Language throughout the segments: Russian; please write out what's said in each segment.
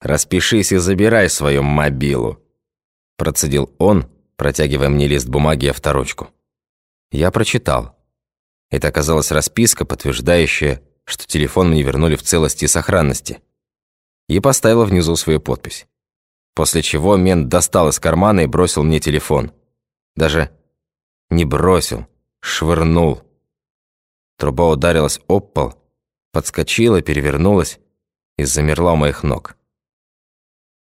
Распишись и забирай свою мобилу», процедил он, протягивая мне лист бумаги и авторучку. Я прочитал. Это оказалась расписка, подтверждающая, что телефон мне вернули в целости и сохранности. И поставила внизу свою подпись. После чего мент достал из кармана и бросил мне телефон. Даже не бросил, швырнул. Труба ударилась об пол, подскочила, перевернулась и замерла у моих ног.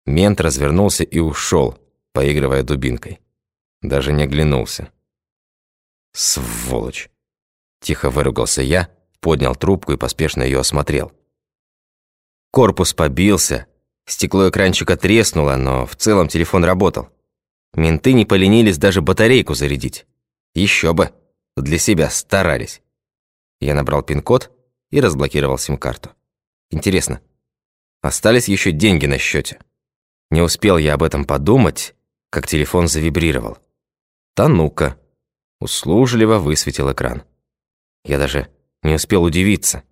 Мент развернулся и ушел, поигрывая дубинкой. Даже не оглянулся. «Сволочь!» Тихо выругался я, поднял трубку и поспешно ее осмотрел. Корпус побился, стекло экранчика треснуло, но в целом телефон работал. Менты не поленились даже батарейку зарядить. Еще бы, для себя старались. Я набрал пин-код и разблокировал сим-карту. Интересно, остались еще деньги на счете? Не успел я об этом подумать, как телефон завибрировал. «Та ну-ка!» Услужливо высветил экран. Я даже не успел удивиться.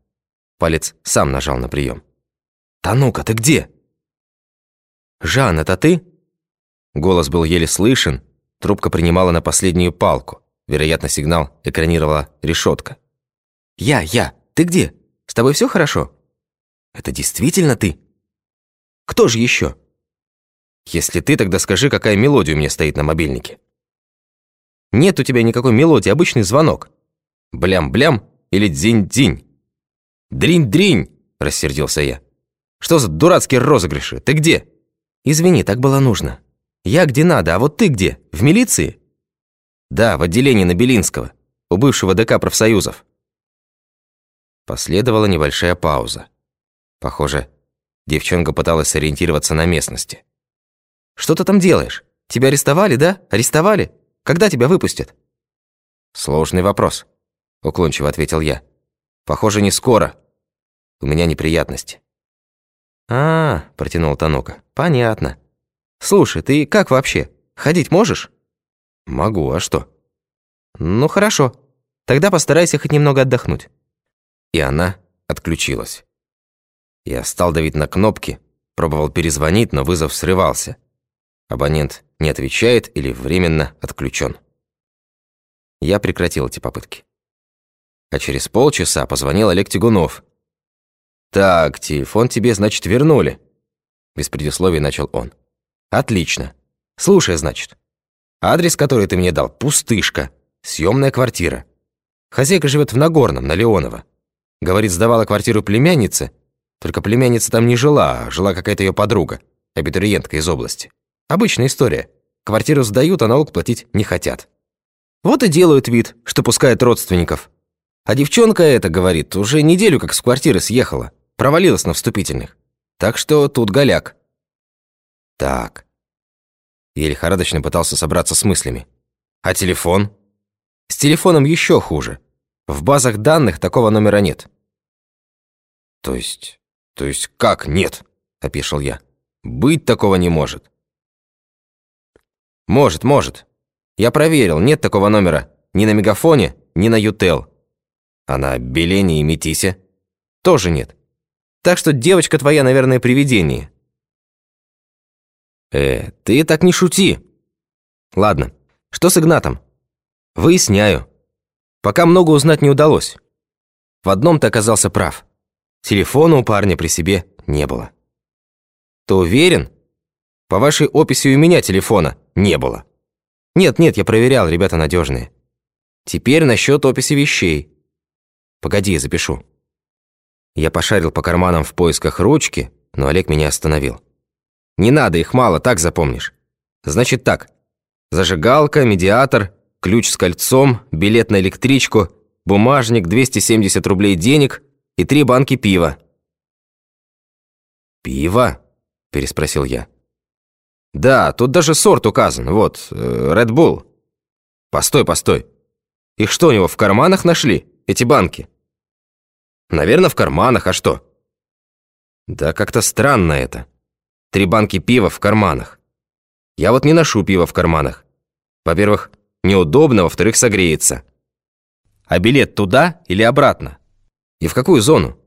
Палец сам нажал на прием. «Та ну-ка, ты где?» «Жан, это ты?» Голос был еле слышен, трубка принимала на последнюю палку. Вероятно, сигнал экранировала решетка. «Я, я, ты где? С тобой все хорошо?» «Это действительно ты?» «Кто же еще?» «Если ты, тогда скажи, какая мелодия у меня стоит на мобильнике». «Нет у тебя никакой мелодии, обычный звонок». «Блям-блям» или «дзинь-дзинь». «Дринь-дринь», – рассердился я. «Что за дурацкие розыгрыши? Ты где?» «Извини, так было нужно. Я где надо, а вот ты где? В милиции?» «Да, в отделении на Белинского, у бывшего ДК профсоюзов». Последовала небольшая пауза. Похоже, девчонка пыталась сориентироваться на местности. «Что ты там делаешь? Тебя арестовали, да? Арестовали? Когда тебя выпустят?» «Сложный вопрос», — уклончиво ответил я. «Похоже, не скоро. У меня неприятности». «А, -а, протянул Танука. «Понятно. Слушай, ты как вообще? Ходить можешь?» «Могу, а что?» «Ну, хорошо. Тогда постарайся хоть немного отдохнуть». И она отключилась. Я стал давить на кнопки, пробовал перезвонить, но вызов срывался. Абонент не отвечает или временно отключен. Я прекратил эти попытки. А через полчаса позвонил Олег Тягунов. «Так, телефон тебе, значит, вернули». Без предисловий начал он. «Отлично. Слушай, значит. Адрес, который ты мне дал, пустышка. Съемная квартира. Хозяйка живет в Нагорном, на Леонова. Говорит, сдавала квартиру племяннице, только племянница там не жила, а жила какая-то ее подруга, абитуриентка из области. Обычная история. Квартиру сдают, а налог платить не хотят. Вот и делают вид, что пускают родственников. А девчонка эта, говорит, уже неделю как с квартиры съехала. Провалилась на вступительных. Так что тут голяк. Так. Я лихорадочно пытался собраться с мыслями. А телефон? С телефоном еще хуже. В базах данных такого номера нет. То есть... То есть как нет? Опешил я. Быть такого не может. Может, может. Я проверил, нет такого номера ни на Мегафоне, ни на Ютел. А на Белене и Метисе тоже нет. Так что девочка твоя, наверное, привидение. Э, ты так не шути. Ладно, что с Игнатом? Выясняю. Пока много узнать не удалось. В одном ты оказался прав. Телефона у парня при себе не было. Ты уверен? По вашей описи у меня телефона не было. Нет, нет, я проверял, ребята надежные. Теперь насчет описи вещей. Погоди, я запишу. Я пошарил по карманам в поисках ручки, но Олег меня остановил. Не надо, их мало, так запомнишь. Значит так. Зажигалка, медиатор, ключ с кольцом, билет на электричку, бумажник, 270 рублей денег и три банки пива. «Пиво?» – переспросил я. Да, тут даже сорт указан. Вот, э, Red Bull. Постой, постой. Их что, у него в карманах нашли, эти банки? Наверное, в карманах, а что? Да как-то странно это. Три банки пива в карманах. Я вот не ношу пиво в карманах. Во-первых, неудобно, во-вторых, согреется. А билет туда или обратно? И в какую зону?